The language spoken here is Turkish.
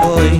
boy